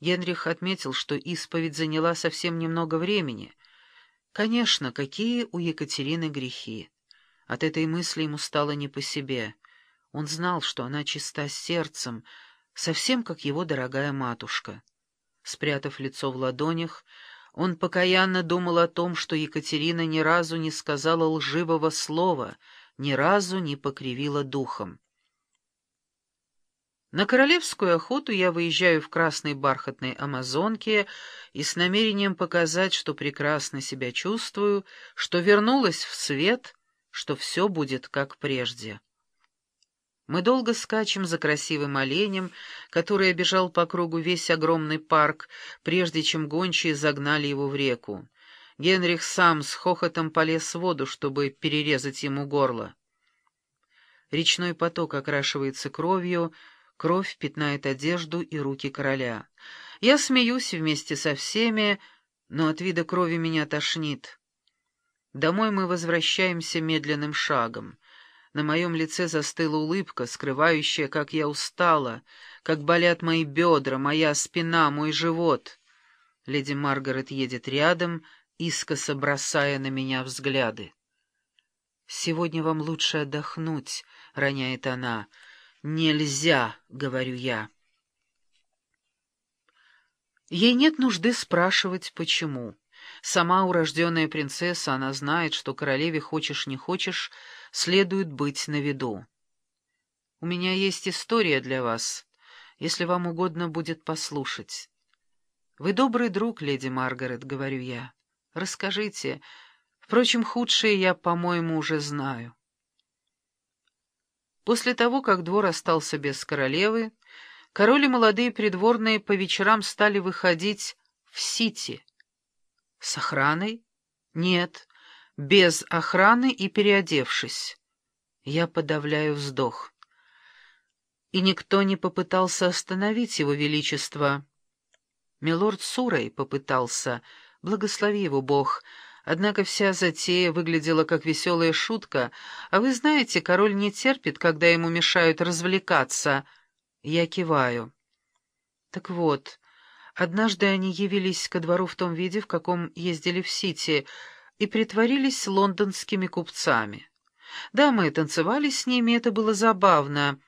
Генрих отметил, что исповедь заняла совсем немного времени. Конечно, какие у Екатерины грехи. От этой мысли ему стало не по себе. Он знал, что она чиста сердцем, совсем как его дорогая матушка. Спрятав лицо в ладонях, он покаянно думал о том, что Екатерина ни разу не сказала лживого слова, ни разу не покривила духом. На королевскую охоту я выезжаю в красной бархатной амазонке и с намерением показать, что прекрасно себя чувствую, что вернулась в свет, что все будет как прежде. Мы долго скачем за красивым оленем, который обежал по кругу весь огромный парк, прежде чем гончие загнали его в реку. Генрих сам с хохотом полез в воду, чтобы перерезать ему горло. Речной поток окрашивается кровью, Кровь пятнает одежду и руки короля. Я смеюсь вместе со всеми, но от вида крови меня тошнит. Домой мы возвращаемся медленным шагом. На моем лице застыла улыбка, скрывающая, как я устала, как болят мои бедра, моя спина, мой живот. Леди Маргарет едет рядом, искоса бросая на меня взгляды. «Сегодня вам лучше отдохнуть», — роняет она, — «Нельзя», — говорю я. Ей нет нужды спрашивать, почему. Сама урожденная принцесса, она знает, что королеве, хочешь не хочешь, следует быть на виду. У меня есть история для вас, если вам угодно будет послушать. Вы добрый друг, леди Маргарет, — говорю я. Расскажите. Впрочем, худшее я, по-моему, уже знаю. После того, как двор остался без королевы, король и молодые придворные по вечерам стали выходить в Сити. С охраной? Нет, без охраны и переодевшись. Я подавляю вздох. И никто не попытался остановить его величество. Милорд Сурой попытался, благослови его Бог, — Однако вся затея выглядела как веселая шутка, а вы знаете, король не терпит, когда ему мешают развлекаться. Я киваю. Так вот, однажды они явились ко двору в том виде, в каком ездили в Сити, и притворились лондонскими купцами. Да, мы танцевали с ними, это было забавно.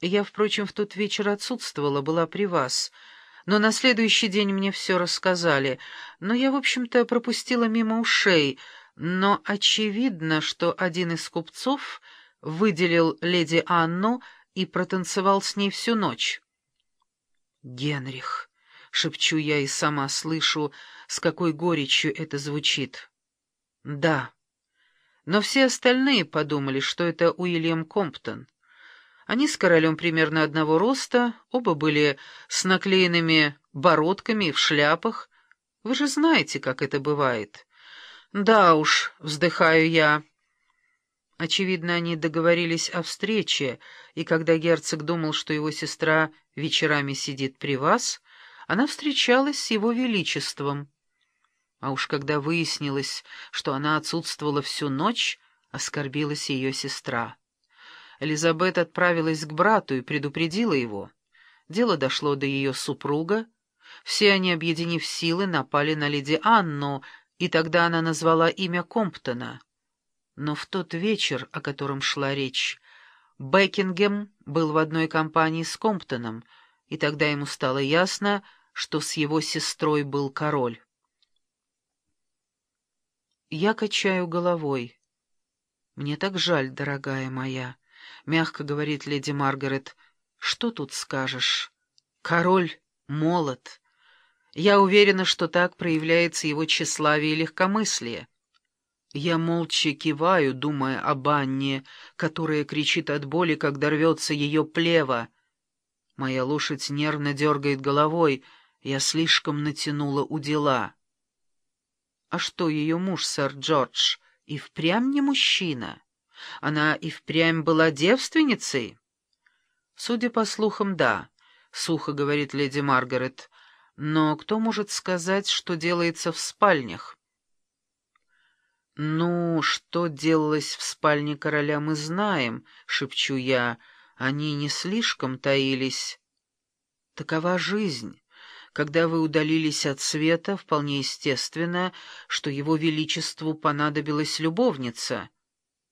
Я, впрочем, в тот вечер отсутствовала, была при вас — но на следующий день мне все рассказали. Но я, в общем-то, пропустила мимо ушей, но очевидно, что один из купцов выделил леди Анну и протанцевал с ней всю ночь. «Генрих», — шепчу я и сама слышу, с какой горечью это звучит. «Да». Но все остальные подумали, что это Уильям Комптон. Они с королем примерно одного роста, оба были с наклеенными бородками и в шляпах. Вы же знаете, как это бывает. Да уж, вздыхаю я. Очевидно, они договорились о встрече, и когда герцог думал, что его сестра вечерами сидит при вас, она встречалась с его величеством. А уж когда выяснилось, что она отсутствовала всю ночь, оскорбилась ее сестра. Элизабет отправилась к брату и предупредила его. Дело дошло до ее супруга. Все они, объединив силы, напали на леди Анну, и тогда она назвала имя Комптона. Но в тот вечер, о котором шла речь, Бекингем был в одной компании с Комптоном, и тогда ему стало ясно, что с его сестрой был король. Я качаю головой. Мне так жаль, дорогая моя. — мягко говорит леди Маргарет. «Что тут скажешь? Король молод. Я уверена, что так проявляется его тщеславие и легкомыслие». Я молча киваю, думая об Анне, которая кричит от боли, когда рвется ее плева. Моя лошадь нервно дергает головой, я слишком натянула у дела. А что ее муж, сэр Джордж, и впрямь не мужчина? Она и впрямь была девственницей? Судя по слухам, да, — сухо говорит леди Маргарет. Но кто может сказать, что делается в спальнях? «Ну, что делалось в спальне короля, мы знаем», — шепчу я. «Они не слишком таились». Такова жизнь. Когда вы удалились от света, вполне естественно, что его величеству понадобилась любовница,